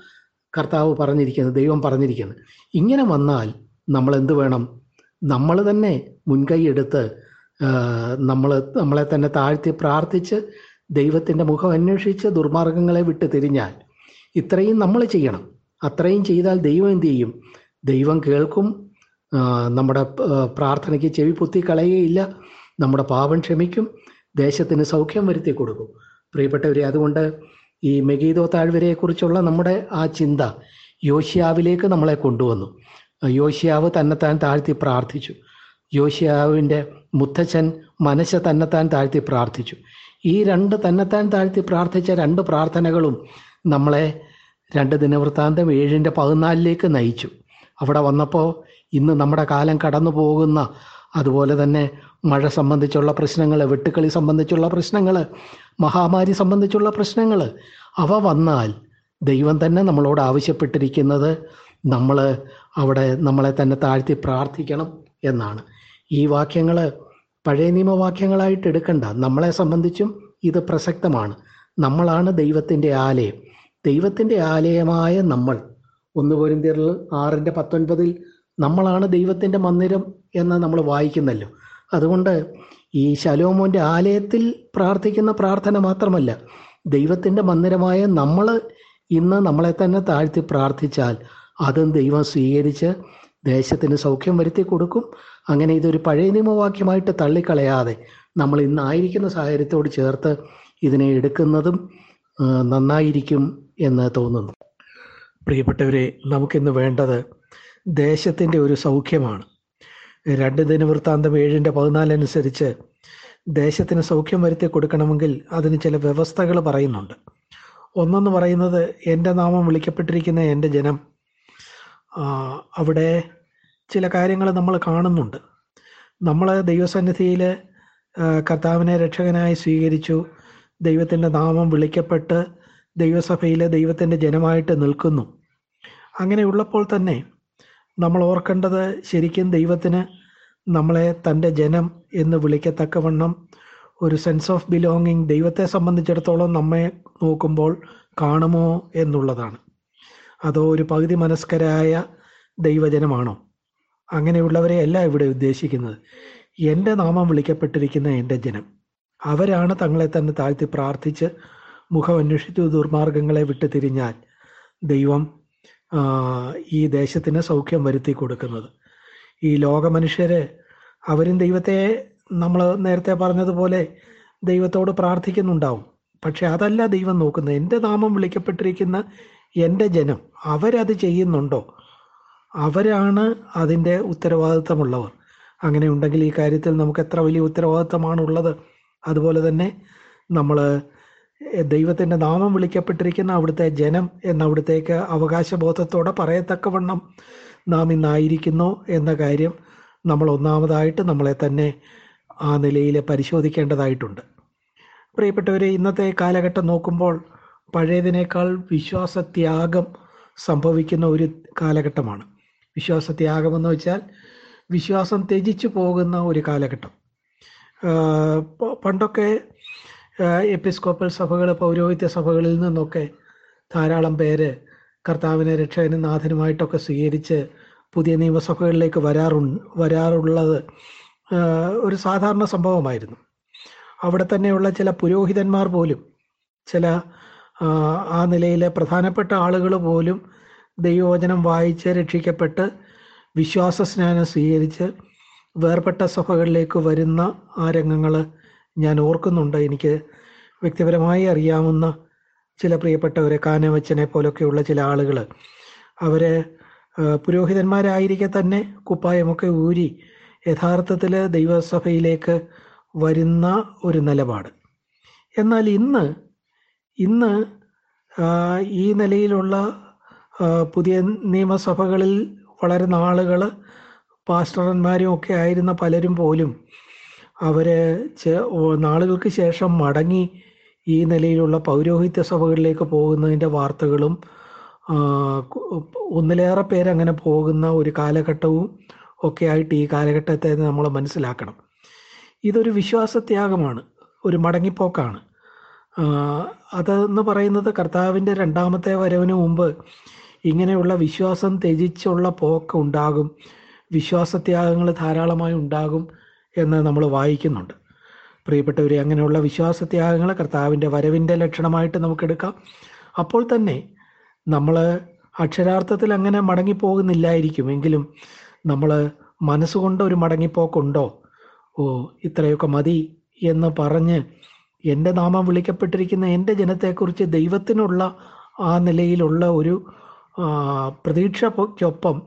കർത്താവ് പറഞ്ഞിരിക്കുന്നത് ദൈവം പറഞ്ഞിരിക്കുന്നത്. ഇങ്ങനെ വന്നാൽ നമ്മൾ എന്ത് വേണം? നമ്മൾ തന്നെ മുൻകൈ എടുത്ത് നമ്മൾ നമ്മളെ തന്നെ താഴ്ത്തി പ്രാർത്ഥിച്ച് ദൈവത്തിന്റെ മുഖം അന്വേഷിച്ച് ദുർമാർഗങ്ങളെ വിട്ട് തിരിഞ്ഞാൽ ഇത്രയും നമ്മൾ ചെയ്യണം. അത്രയും ചെയ്താൽ ദൈവം എന്തു ചെയ്യും? ദൈവം കേൾക്കും. നമ്മുടെ പ്രാർത്ഥനയ്ക്ക് ചെവി പൊത്തി കളയുകയില്ല. നമ്മുടെ പാപം ക്ഷമിക്കും. ദേശത്തിന് സൗഖ്യം വരുത്തി കൊടുക്കും. പ്രിയപ്പെട്ടവരെ അതുകൊണ്ട് ഈ മെഗീതോ താഴ്വരയെക്കുറിച്ചുള്ള നമ്മുടെ ആ ചിന്ത യോശിയാവിലേക്ക് നമ്മളെ കൊണ്ടുവന്നു. യോശിയാവ് തന്നെത്താൻ താഴ്ത്തി പ്രാർത്ഥിച്ചു. യോഷ്യാവിന്റെ മുത്തച്ഛൻ മനസ്സ് തന്നെത്താൻ താഴ്ത്തി പ്രാർത്ഥിച്ചു. ഈ രണ്ട് തന്നെത്താൻ താഴ്ത്തി പ്രാർത്ഥിച്ച രണ്ട് പ്രാർത്ഥനകളും നമ്മളെ രണ്ട് ദിനവൃത്താന്തം ഏഴിന്റെ പതിനാലിലേക്ക് നയിച്ചു. അവിടെ വന്നപ്പോൾ ഇന്ന് നമ്മുടെ കാലം കടന്നു പോകുന്ന അതുപോലെ തന്നെ മഴ സംബന്ധിച്ചുള്ള പ്രശ്നങ്ങൾ വെട്ടുക്കളി സംബന്ധിച്ചുള്ള പ്രശ്നങ്ങൾ മഹാമാരി സംബന്ധിച്ചുള്ള പ്രശ്നങ്ങൾ അവ വന്നാൽ ദൈവം തന്നെ നമ്മളോട് ആവശ്യപ്പെട്ടിരിക്കുന്നത് നമ്മൾ അവിടെ നമ്മളെ തന്നെ താഴ്ത്തി പ്രാർത്ഥിക്കണം എന്നാണ്. ഈ വാക്യങ്ങൾ പഴയ നിയമവാക്യങ്ങളായിട്ട് എടുക്കണ്ട. നമ്മളെ സംബന്ധിച്ചും ഇത് പ്രസക്തമാണ്. നമ്മളാണ് ദൈവത്തിന്റെ ആലയം. ദൈവത്തിന്റെ ആലയമായ നമ്മൾ ഒന്ന് പോരിന്തിയറിൽ ആറിന്റെ പത്തൊൻപതിൽ നമ്മളാണ് ദൈവത്തിന്റെ മന്ദിരം എന്ന് നമ്മൾ വായിക്കുന്നല്ലോ. അതുകൊണ്ട് ഈ ശലോമോന്റെ ആലയത്തിൽ പ്രാർത്ഥിക്കുന്ന പ്രാർത്ഥന മാത്രമല്ല ദൈവത്തിന്റെ മന്ദിരമായ നമ്മൾ ഇന്ന് നമ്മളെ തന്നെ താഴ്ത്തി പ്രാർത്ഥിച്ചാൽ അതും ദൈവം സ്വീകരിച്ച് ദേശത്തിന് സൗഖ്യം വരുത്തി കൊടുക്കും. അങ്ങനെ ഇതൊരു പഴയ നിയമവാക്യമായിട്ട് തള്ളിക്കളയാതെ നമ്മൾ ഇന്നായിരിക്കുന്ന സാഹചര്യത്തോട് ചേർത്ത് ഇതിനെ എടുക്കുന്നതും നന്നായിരിക്കും എന്ന് തോന്നുന്നു. പ്രിയപ്പെട്ടവരെ നമുക്കിന്ന് വേണ്ടത് ദേശത്തിന്റെ ഒരു സൗഖ്യമാണ്. രണ്ട് ദിനവൃത്താന്തം ഏഴിന്റെ പതിനാലനുസരിച്ച് ദേശത്തിന് സൗഖ്യം വരുത്തി കൊടുക്കണമെങ്കിൽ അതിന് ചില വ്യവസ്ഥകൾ പറയുന്നുണ്ട്. ഒന്നെന്ന് പറയുന്നത് എന്റെ നാമം വിളിക്കപ്പെട്ടിരിക്കുന്ന എന്റെ ജനം അവിടെ ചില കാര്യങ്ങൾ നമ്മൾ കാണുന്നുണ്ട്. നമ്മൾ ദൈവസന്നിധിയിൽ കർത്താവിനെ രക്ഷകനായി സ്വീകരിച്ചു ദൈവത്തിന്റെ നാമം വിളിക്കപ്പെട്ട് ദൈവസഭയിൽ ദൈവത്തിന്റെ ജനമായിട്ട് നിൽക്കുന്നു. അങ്ങനെയുള്ളപ്പോൾ തന്നെ നമ്മൾ ഓർക്കേണ്ടത് ശരിക്കും ദൈവത്തിന് നമ്മളെ തന്റെ ജനം എന്ന് വിളിക്കത്തക്കവണ്ണം ഒരു സെൻസ് ഓഫ് ബിലോങ്ങിങ് ദൈവത്തെ സംബന്ധിച്ചിടത്തോളം നമ്മെ നോക്കുമ്പോൾ കാണുമോ എന്നുള്ളതാണ്. അതോ ഒരു പകുതി മനസ്കരായ ദൈവജനമാണോ? അങ്ങനെയുള്ളവരെ അല്ല ഇവിടെ ഉദ്ദേശിക്കുന്നത്. എന്റെ നാമം വിളിക്കപ്പെട്ടിരിക്കുന്ന എന്റെ ജനം. അവരാണ് തങ്ങളെ തന്നെ താഴ്ത്തി പ്രാർത്ഥിച്ച് മുഖം അന്വേഷിച്ചു ദുർമാർഗങ്ങളെ വിട്ടു തിരിഞ്ഞാൽ ദൈവം ഈ ദേശത്തിന് സൗഖ്യം വരുത്തി കൊടുക്കുന്നത്. ഈ ലോക മനുഷ്യരെ അവരും ദൈവത്തെ നമ്മൾ നേരത്തെ പറഞ്ഞതുപോലെ ദൈവത്തോട് പ്രാർത്ഥിക്കുന്നുണ്ടാവും. പക്ഷെ അതല്ല ദൈവം നോക്കുന്നത്. എന്റെ നാമം വിളിക്കപ്പെട്ടിരിക്കുന്ന എന്റെ ജനം അവരത് ചെയ്യുന്നുണ്ടോ? അവരാണ് അതിന്റെ ഉത്തരവാദിത്തമുള്ളവർ. അങ്ങനെ ഉണ്ടെങ്കിൽ ഈ കാര്യത്തിൽ നമുക്ക് എത്ര വലിയ ഉത്തരവാദിത്തമാണുള്ളത്? അതുപോലെ തന്നെ നമ്മൾ ദൈവത്തിന്റെ നാമം വിളിക്കപ്പെട്ടിരിക്കുന്ന അവിടുത്തെ ജനം എന്ന അവിടുത്തേക്ക് അവകാശബോധത്തോടെ പറയത്തക്കവണ്ണം നാം ഇന്നായിരിക്കുന്നു എന്ന കാര്യം നമ്മൾ ഒന്നാമതായിട്ട് നമ്മളെ തന്നെ ആ നിലയിൽ പരിശോധിക്കേണ്ടതായിട്ടുണ്ട്. പ്രിയപ്പെട്ടവരെ ഇന്നത്തെ കാലഘട്ടം നോക്കുമ്പോൾ പഴയതിനേക്കാൾ വിശ്വാസത്യാഗം സംഭവിക്കുന്ന ഒരു കാലഘട്ടമാണ്. വിശ്വാസത്യാഗം എന്ന് വെച്ചാൽ വിശ്വാസം ത്യജിച്ചു പോകുന്ന ഒരു കാലഘട്ടം. പണ്ടൊക്കെ എപ്പിസ്കോപ്പൽ സഭകൾ പൗരോഹിത്യ സഭകളിൽ നിന്നൊക്കെ ധാരാളം പേര് കർത്താവിനെ രക്ഷകനും നാഥനുമായിട്ടൊക്കെ സ്വീകരിച്ച് പുതിയ നിയമസഭകളിലേക്ക് വരാറു വരാറുള്ളത് ഒരു സാധാരണ സംഭവമായിരുന്നു. അവിടെ തന്നെയുള്ള ചില പുരോഹിതന്മാർ പോലും ചില ആ നിലയിലെ പ്രധാനപ്പെട്ട ആളുകൾ പോലും ദൈവവചനം വായിച്ച് രക്ഷിക്കപ്പെട്ട് വിശ്വാസ സ്നാനം സ്വീകരിച്ച് വേർപെട്ട സഭകളിലേക്ക് വരുന്ന ആ രംഗങ്ങൾ ഞാൻ ഓർക്കുന്നുണ്ട്. എനിക്ക് വ്യക്തിപരമായി അറിയാവുന്ന ചില പ്രിയപ്പെട്ടവരെ കാനവച്ചനെ പോലൊക്കെയുള്ള ചില ആളുകൾ അവർ പുരോഹിതന്മാരായിരിക്കെ തന്നെ കുപ്പായമൊക്കെ ഊരി യഥാർത്ഥത്തിൽ ദൈവസഭയിലേക്ക് വരുന്ന ഒരു നിലപാട്. എന്നാൽ ഇന്ന് ഇന്ന് ഈ നിലയിലുള്ള പുതിയ നിയമസഭകളിൽ വളരെ നാളുകൾ പാസ്റ്റർമാരും ഒക്കെ ആയിരുന്ന പലരും പോലും അവർ ചെ- നാളുകൾക്ക് ശേഷം മടങ്ങി ഈ നിലയിലുള്ള പൗരോഹിത്യ സഭകളിലേക്ക് പോകുന്നതിന്റെ വാർത്തകളും ഒന്നിലേറെ പേരങ്ങനെ പോകുന്ന ഒരു കാലഘട്ടവും ഒക്കെ ആയിട്ട് ഈ കാലഘട്ടത്തെ നമ്മൾ മനസ്സിലാക്കണം. ഇതൊരു വിശ്വാസത്യാഗമാണ് ഒരു മടങ്ങിപ്പോക്കാണ്. അതെന്ന് പറയുന്നത് കർത്താവിന്റെ രണ്ടാമത്തെ വരവിന് മുമ്പ് ഇങ്ങനെയുള്ള വിശ്വാസം ത്യജിച്ചുള്ള പോക്ക് ഉണ്ടാകും. വിശ്വാസത്യാഗങ്ങൾ ധാരാളമായി ഉണ്ടാകും എന്ന് നമ്മൾ വായിക്കുന്നുണ്ട്. പ്രിയപ്പെട്ടവരെ അങ്ങനെയുള്ള വിശ്വാസത്യാഗങ്ങൾ കർത്താവിന്റെ വരവിന്റെ ലക്ഷണമായിട്ട് നമുക്കെടുക്കാം. അപ്പോൾ തന്നെ നമ്മൾ അക്ഷരാർത്ഥത്തിൽ അങ്ങനെ മടങ്ങിപ്പോകുന്നില്ലായിരിക്കും. എങ്കിലും നമ്മൾ മനസ്സുകൊണ്ട് ഒരു മടങ്ങിപ്പോക്കുണ്ടോ? ഓ ഇത്രയൊക്കെ മതി എന്ന് പറഞ്ഞ് എന്റെ നാമം വിളിക്കപ്പെട്ടിരിക്കുന്ന എന്റെ ജനത്തെക്കുറിച്ച് ദൈവത്തിനുള്ള ആ നിലയിലുള്ള ഒരു പ്രതീക്ഷയ്ക്കൊപ്പം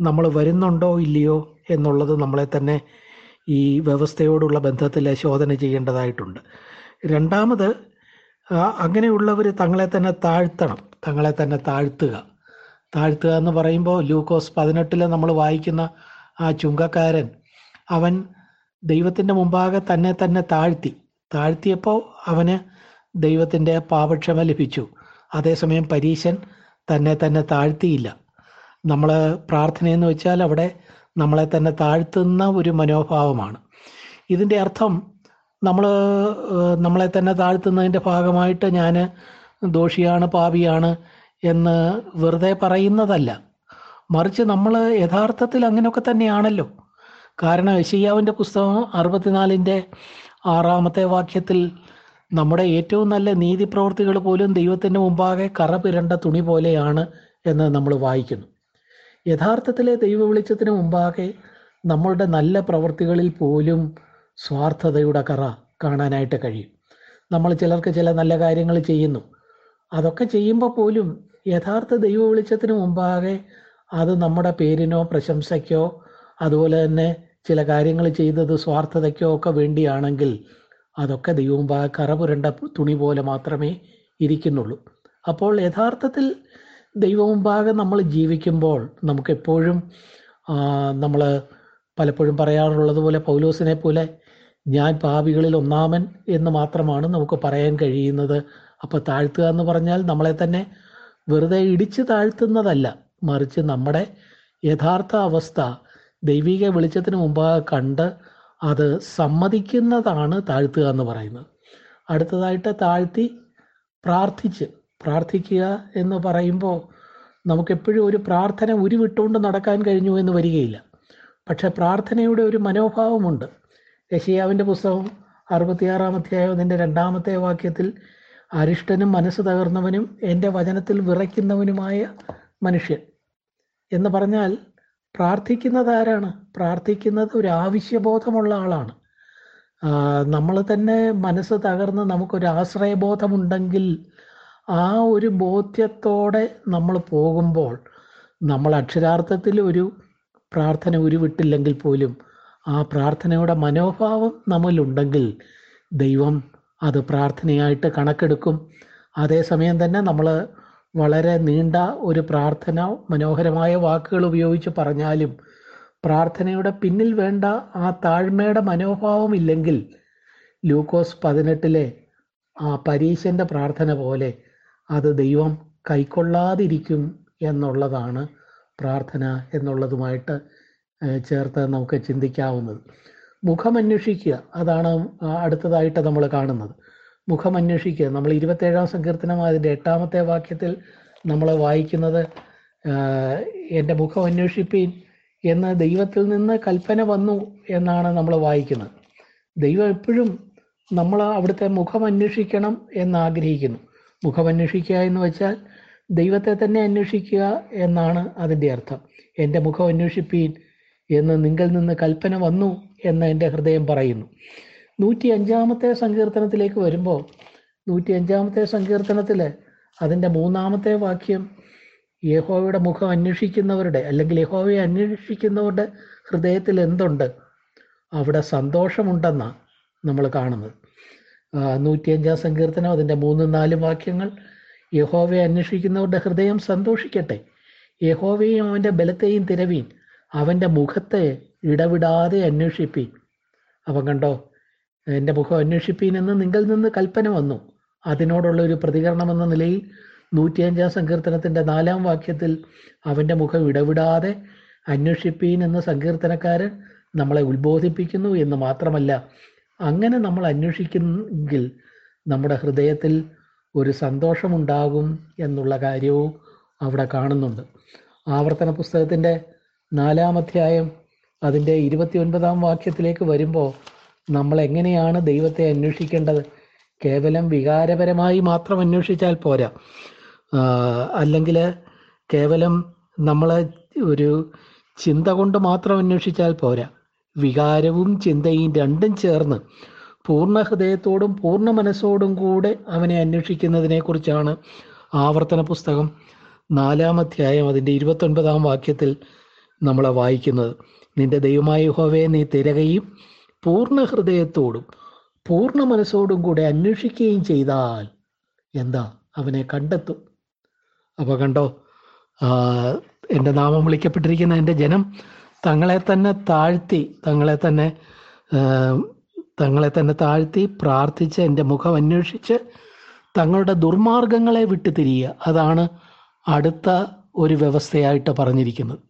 നമ്മൾ വരുന്നുണ്ടോ ഇല്ലയോ എന്നുള്ളത് നമ്മളെ തന്നെ ഈ വ്യവസ്ഥയോടുള്ള ബന്ധത്തിൽ ശോധന ചെയ്യേണ്ടതായിട്ടുണ്ട്. രണ്ടാമത് അങ്ങനെയുള്ളവർ തങ്ങളെ തന്നെ താഴ്ത്തണം തങ്ങളെ തന്നെ താഴ്ത്തുക. താഴ്ത്തുക എന്ന് പറയുമ്പോൾ ലൂക്കോസ് പതിനെട്ടിൽ നമ്മൾ വായിക്കുന്ന ആ ചുങ്കക്കാരൻ അവൻ ദൈവത്തിന്റെ മുമ്പാകെ തന്നെ തന്നെ താഴ്ത്തി. താഴ്ത്തിയപ്പോൾ അവന് ദൈവത്തിന്റെ പാപക്ഷമ ലഭിച്ചു. അതേസമയം പരീശൻ തന്നെ തന്നെ താഴ്ത്തിയില്ല. നമ്മൾ പ്രാർത്ഥനയെന്ന് വെച്ചാൽ അവിടെ നമ്മളെ തന്നെ താഴ്ത്തുന്ന ഒരു മനോഭാവമാണ്. ഇതിന്റെ അർത്ഥം നമ്മൾ നമ്മളെ തന്നെ താഴ്ത്തുന്നതിന്റെ ഭാഗമായിട്ട് ഞാൻ ദോഷിയാണ് പാപിയാണ് എന്ന് വെറുതെ പറയുന്നതല്ല. മറിച്ച് നമ്മൾ യഥാർത്ഥത്തിൽ അങ്ങനെയൊക്കെ തന്നെയാണല്ലോ. കാരണം യശയ്യാവിന്റെ പുസ്തകം അറുപത്തിനാലിന്റെ ആറാമത്തെ വാക്യത്തിൽ നമ്മുടെ ഏറ്റവും നല്ല നീതി പ്രവൃത്തികൾ പോലും ദൈവത്തിന്റെ മുമ്പാകെ കറ പിരണ്ട തുണി പോലെയാണ് എന്ന് നമ്മൾ വായിക്കുന്നു. യഥാർത്ഥത്തിലെ ദൈവ വെളിച്ചത്തിന് മുമ്പാകെ നമ്മളുടെ നല്ല പ്രവൃത്തികളിൽ പോലും സ്വാർത്ഥതയുടെ കറ കാണാനായിട്ട് കഴിയും. നമ്മൾ ചിലർക്ക് ചില നല്ല കാര്യങ്ങൾ ചെയ്യുന്നു. അതൊക്കെ ചെയ്യുമ്പോൾ പോലും യഥാർത്ഥ ദൈവ വെളിച്ചത്തിന് മുമ്പാകെ അത് നമ്മുടെ പേരിനോ പ്രശംസയ്ക്കോ അതുപോലെ തന്നെ ചില കാര്യങ്ങൾ ചെയ്തത് സ്വാർത്ഥതയ്ക്കോ ഒക്കെ വേണ്ടിയാണെങ്കിൽ അതൊക്കെ ദൈവം കറപുരണ്ട കറ പുരണ്ട തുണി പോലെ മാത്രമേ ഇരിക്കുന്നുള്ളൂ. അപ്പോൾ യഥാർത്ഥത്തിൽ ദൈവമുമ്പാകെ നമ്മൾ ജീവിക്കുമ്പോൾ നമുക്കെപ്പോഴും നമ്മൾ പലപ്പോഴും പറയാറുള്ളത് പോലെ പൗലോസിനെ പോലെ ഞാൻ പാപികളിൽ ഒന്നാമൻ എന്ന് മാത്രമാണ് നമുക്ക് പറയാൻ കഴിയുന്നത്. അപ്പോൾ താഴ്ത്തുക എന്ന് പറഞ്ഞാൽ നമ്മളെ തന്നെ വെറുതെ ഇടിച്ചു താഴ്ത്തുന്നതല്ല മറിച്ച് നമ്മുടെ യഥാർത്ഥ അവസ്ഥ ദൈവിക വെളിച്ചത്തിന് മുമ്പാകെ കണ്ട് അത് സമ്മതിക്കുന്നതാണ് താഴ്ത്തുക എന്ന് പറയുന്നത്. അടുത്തതായിട്ട് താഴ്ത്തി പ്രാർത്ഥിച്ച് പ്രാർത്ഥിക്കുക എന്ന് പറയുമ്പോൾ നമുക്കെപ്പോഴും ഒരു പ്രാർത്ഥന ഉരുവിട്ടുകൊണ്ട് നടക്കാൻ കഴിഞ്ഞു എന്ന് വരികയില്ല. പക്ഷെ പ്രാർത്ഥനയുടെ ഒരു മനോഭാവമുണ്ട്. യശയാവിന്റെ പുസ്തകം അറുപത്തിയാറാം അധ്യായം അതിന്റെ രണ്ടാമത്തെ വാക്യത്തിൽ അരിഷ്ടനും മനസ്സ് തകർന്നവനും എന്റെ വചനത്തിൽ വിറയ്ക്കുന്നവനുമായ മനുഷ്യൻ എന്ന് പറഞ്ഞാൽ പ്രാർത്ഥിക്കുന്നത് ആരാണ് പ്രാർത്ഥിക്കുന്നത് ഒരു ആവശ്യബോധമുള്ള ആളാണ്. നമ്മൾ തന്നെ മനസ്സ് തകർന്ന് നമുക്കൊരു ആശ്രയബോധമുണ്ടെങ്കിൽ ആ ഒരു ബോധ്യത്തോടെ നമ്മൾ പോകുമ്പോൾ നമ്മൾ അക്ഷരാർത്ഥത്തിൽ ഒരു പ്രാർത്ഥന ഉരുവിട്ടില്ലെങ്കിൽ പോലും ആ പ്രാർത്ഥനയുടെ മനോഭാവം നമ്മളിലുണ്ടെങ്കിൽ ദൈവം അത് പ്രാർത്ഥനയായിട്ട് കണക്കെടുക്കും. അതേസമയം തന്നെ നമ്മൾ വളരെ നീണ്ട ഒരു പ്രാർത്ഥന മനോഹരമായ വാക്കുകൾ ഉപയോഗിച്ച് പറഞ്ഞാലും പ്രാർത്ഥനയുടെ പിന്നിൽ വേണ്ട ആ താഴ്മയുടെ മനോഭാവം ഇല്ലെങ്കിൽ ലൂക്കോസ് പതിനെട്ടിലെ ആ പരീശന്റെ പ്രാർത്ഥന പോലെ അത് ദൈവം കൈക്കൊള്ളാതിരിക്കും എന്നുള്ളതാണ് പ്രാർത്ഥന എന്നുള്ളതുമായിട്ട് ചേർത്ത് നമുക്ക് ചിന്തിക്കാവുന്നത്. മുഖമന്വേഷിക്കുക. അതാണ് അടുത്തതായിട്ട് നമ്മൾ കാണുന്നത്. മുഖമന്വേഷിക്കുക നമ്മൾ ഇരുപത്തേഴാം സങ്കീർത്തനം അതിന്റെ എട്ടാമത്തെ വാക്യത്തിൽ നമ്മൾ വായിക്കുന്നത് എന്റെ മുഖം അന്വേഷിപ്പീൻ എന്ന് ദൈവത്തിൽ നിന്ന് കൽപ്പന വന്നു എന്നാണ് നമ്മൾ വായിക്കുന്നത്. ദൈവം എപ്പോഴും നമ്മൾ അവിടുത്തെ മുഖം അന്വേഷിക്കണം എന്ന് ആഗ്രഹിക്കുന്നു മുഖം അന്വേഷിക്കുക എന്ന് വെച്ചാൽ ദൈവത്തെ തന്നെ അന്വേഷിക്കുക എന്നാണ് അതിന്റെ അർത്ഥം. എന്റെ മുഖം അന്വേഷിപ്പീൻ എന്ന് നിങ്ങൾ നിന്ന് കൽപ്പന വന്നു എന്ന് എന്റെ ഹൃദയം പറയുന്നു. നൂറ്റി അഞ്ചാമത്തെ സങ്കീർത്തനത്തിലേക്ക് വരുമ്പോൾ നൂറ്റി അഞ്ചാമത്തെ സങ്കീർത്തനത്തിൽ അതിന്റെ മൂന്നാമത്തെ വാക്യം യഹോവയുടെ മുഖം അന്വേഷിക്കുന്നവരുടെ അല്ലെങ്കിൽ യഹോവയെ അന്വേഷിക്കുന്നവരുടെ ഹൃദയത്തിൽ എന്തുണ്ട്? അവിടെ സന്തോഷമുണ്ടെന്നാണ് നമ്മൾ കാണുന്നത്. നൂറ്റിയഞ്ചാം സങ്കീർത്തനം അതിന്റെ മൂന്നും നാലും വാക്യങ്ങൾ യഹോവയെ അന്വേഷിക്കുന്നവരുടെ ഹൃദയം സന്തോഷിക്കട്ടെ. യഹോവയും അവന്റെ ബലത്തെയും തിരവീൻ അവന്റെ മുഖത്തെ ഇടവിടാതെ അന്വേഷിപ്പീൻ. അവൻ കണ്ടോ എന്റെ മുഖം അന്വേഷിപ്പീൻ എന്ന് നിങ്ങൾ നിന്ന് കൽപ്പന വന്നു. അതിനോടുള്ള ഒരു പ്രതികരണം എന്ന നിലയിൽ നൂറ്റിയഞ്ചാം സങ്കീർത്തനത്തിന്റെ നാലാം വാക്യത്തിൽ അവന്റെ മുഖം ഇടവിടാതെ അന്വേഷിപ്പീൻ എന്ന സങ്കീർത്തനക്കാരൻ നമ്മളെ ഉത്ബോധിപ്പിക്കുന്നു എന്ന് മാത്രമല്ല അങ്ങനെ നമ്മൾ അന്വേഷിക്കുമെങ്കിൽ നമ്മുടെ ഹൃദയത്തിൽ ഒരു സന്തോഷമുണ്ടാകും എന്നുള്ള കാര്യവും അവിടെ കാണുന്നുണ്ട്. ആവർത്തന പുസ്തകത്തിന്റെ നാലാം അധ്യായം അതിന്റെ ഇരുപത്തി ഒൻപതാം വാക്യത്തിലേക്ക് വരുമ്പോൾ നമ്മൾ എങ്ങനെയാണ് ദൈവത്തെ അന്വേഷിക്കേണ്ടത്? കേവലം വികാരപരമായി മാത്രം അന്വേഷിച്ചാൽ പോരാ. അല്ലെങ്കിൽ കേവലം നമ്മൾ ഒരു ചിന്ത കൊണ്ട് മാത്രം അന്വേഷിച്ചാൽ പോരാ. വികാരവും ചിന്തയും രണ്ടും ചേർന്ന് പൂർണ ഹൃദയത്തോടും പൂർണ മനസ്സോടും കൂടെ അവനെ അന്വേഷിക്കുന്നതിനെ കുറിച്ചാണ് ആവർത്തന പുസ്തകം നാലാം അധ്യായം അതിന്റെ ഇരുപത്തൊൻപതാം വാക്യത്തിൽ നമ്മളെ വായിക്കുന്നത്. നിന്റെ ദൈവമായ ഹോവയെ നീ തിരകയും പൂർണ ഹൃദയത്തോടും പൂർണ മനസ്സോടും കൂടെ അന്വേഷിക്കുകയും ചെയ്താൽ എന്താ? അവനെ കണ്ടെത്തും. അപ്പോൾ കണ്ടോ എന്റെ നാമം വിളിക്കപ്പെട്ടിരിക്കുന്ന എന്റെ ജനം തങ്ങളെ തന്നെ താഴ്ത്തി തങ്ങളെ തന്നെ തങ്ങളെ തന്നെ താഴ്ത്തി പ്രാർത്ഥിച്ച് എന്റെ മുഖം അന്വേഷിച്ച് തങ്ങളുടെ ദുർമാർഗങ്ങളെ വിട്ടു തിരിയുക. അതാണ് അടുത്ത ഒരു വ്യവസ്ഥയായിട്ട് പറഞ്ഞിരിക്കുന്നത്.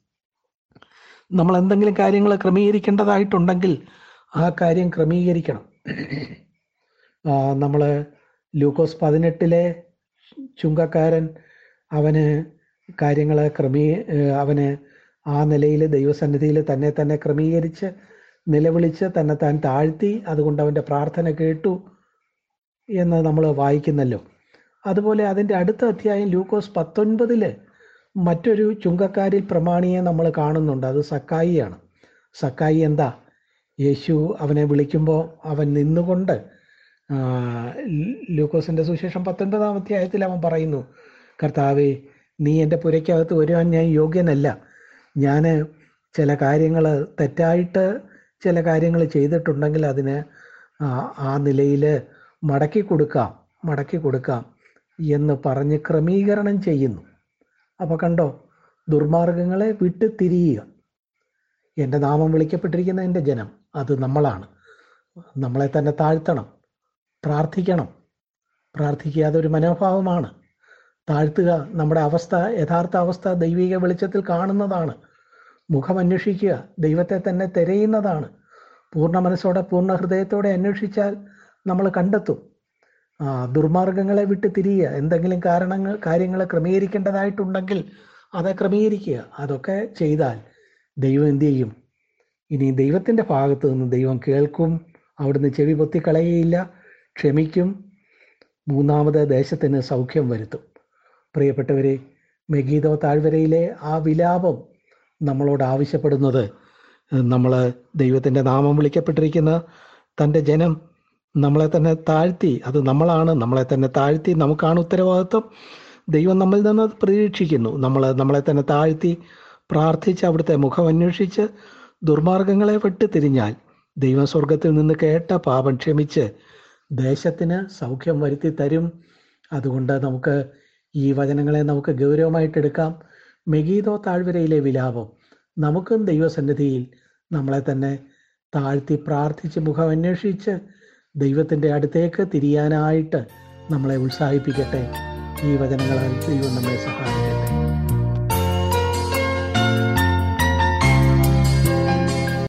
നമ്മൾ എന്തെങ്കിലും കാര്യങ്ങൾ ക്രമീകരിക്കേണ്ടതായിട്ടുണ്ടെങ്കിൽ ആ കാര്യം ക്രമീകരിക്കണം. നമ്മൾ ലൂക്കോസ് പതിനെട്ടിലെ ചുങ്കക്കാരൻ അവന് കാര്യങ്ങൾ ക്രമീ അവന് ആ നിലയിൽ ദൈവസന്നിധിയിൽ തന്നെ തന്നെ ക്രമീകരിച്ച് നിലവിളിച്ച് തന്നെ താൻ താഴ്ത്തി അതുകൊണ്ട് അവന്റെ പ്രാർത്ഥന കേട്ടു എന്ന് നമ്മൾ വായിക്കുന്നല്ലോ. അതുപോലെ അതിന്റെ അടുത്ത അധ്യായം ലൂക്കോസ് പത്തൊൻപതിൽ മറ്റൊരു ചുങ്കക്കാരിൽ പ്രമാണിയെ നമ്മൾ കാണുന്നുണ്ട്. അത് സക്കായിയാണ്. സക്കായി എന്താ? യേശു അവനെ വിളിക്കുമ്പോൾ അവൻ നിന്നുകൊണ്ട് ലൂക്കോസിന്റെ സുശേഷം പത്തൊൻപതാം അധ്യായത്തിൽ അവൻ പറയുന്നു കർത്താവേ നീ എന്റെ പുരയ്ക്കകത്ത് വരുവാൻ ഞാൻ യോഗ്യനല്ല. ഞാൻ ചില കാര്യങ്ങൾ തെറ്റായിട്ട് ചില കാര്യങ്ങൾ ചെയ്തിട്ടുണ്ടെങ്കിൽ അതിന് ആ നിലയിൽ മടക്കി കൊടുക്കാം മടക്കി കൊടുക്കാം എന്ന് പറഞ്ഞ് ക്രമീകരണം ചെയ്യുന്നു. അപ്പോൾ കണ്ടോ ദുർമാർഗങ്ങളെ വിട്ടു തിരിയുക എന്റെ നാമം വിളിക്കപ്പെട്ടിരിക്കുന്ന എന്റെ ജനം അത് നമ്മളാണ്. നമ്മളെ തന്നെ താഴ്ത്തണം. പ്രാർത്ഥിക്കണം. പ്രാർത്ഥിക്കുക അതൊരു മനോഭാവമാണ്. താഴ്ത്തുക നമ്മുടെ അവസ്ഥ യഥാർത്ഥ അവസ്ഥ ദൈവിക വെളിച്ചത്തിൽ കാണുന്നതാണ്. മുഖമന്വേഷിക്കുക ദൈവത്തെ തന്നെ തിരയുന്നതാണ്. പൂർണ മനസ്സോടെ പൂർണ ഹൃദയത്തോടെ അന്വേഷിച്ചാൽ നമ്മൾ കണ്ടെത്തും. ദുർമാർഗങ്ങളെ വിട്ട് തിരിയുക. എന്തെങ്കിലും കാരണങ്ങൾ കാര്യങ്ങൾ ക്രമീകരിക്കേണ്ടതായിട്ടുണ്ടെങ്കിൽ അത് ക്രമീകരിക്കുക. അതൊക്കെ ചെയ്താൽ ദൈവം എന്തു ചെയ്യും? ഇനി ദൈവത്തിന്റെ ഭാഗത്ത് നിന്ന് ദൈവം കേൾക്കും. അവിടുന്ന് ചെവി പൊത്തിക്കളയുകയില്ല ക്ഷമിക്കും. മൂന്നാമത് ദേശത്തിന് സൗഖ്യം വരുത്തും. പ്രിയപ്പെട്ടവരെ മെഗീദോ താഴ്വരയിലെ ആ വിലാപം നമ്മളോട് ആവശ്യപ്പെടുന്നത് നമ്മൾ ദൈവത്തിന്റെ നാമം വിളിക്കപ്പെട്ടിരിക്കുന്ന തന്റെ ജനം നമ്മളെ തന്നെ താഴ്ത്തി അത് നമ്മളാണ് നമ്മളെ തന്നെ താഴ്ത്തി നമുക്കാണ് ഉത്തരവാദിത്വം. ദൈവം നമ്മിൽ നിന്ന് പ്രതീക്ഷിക്കുന്നു. നമ്മൾ നമ്മളെ തന്നെ താഴ്ത്തി പ്രാർത്ഥിച്ച് അവിടുത്തെ മുഖം അന്വേഷിച്ച് ദുർമാർഗങ്ങളെ വിട്ട് തിരിഞ്ഞാൽ ദൈവം നിന്ന് കേട്ട പാപം ക്ഷമിച്ച് ദേശത്തിന് സൗഖ്യം വരുത്തി തരും. അതുകൊണ്ട് നമുക്ക് ഈ വചനങ്ങളെ നമുക്ക് ഗൗരവമായിട്ട് എടുക്കാം. മെഗീതോ താഴ്വരയിലെ വിലാപം. നമുക്കും ദൈവസന്നിധിയിൽ നമ്മളെ തന്നെ താഴ്ത്തി പ്രാർത്ഥിച്ച് മുഖം അന്വേഷിച്ച് ദൈവത്തിന്റെ അടുത്തേക്ക് തിരിയാനായിട്ട് നമ്മളെ ഉത്സാഹിപ്പിക്കട്ടെ. ഈ വചനങ്ങളാൽ ദൈവം നമ്മളെ സഹായിക്കട്ടെ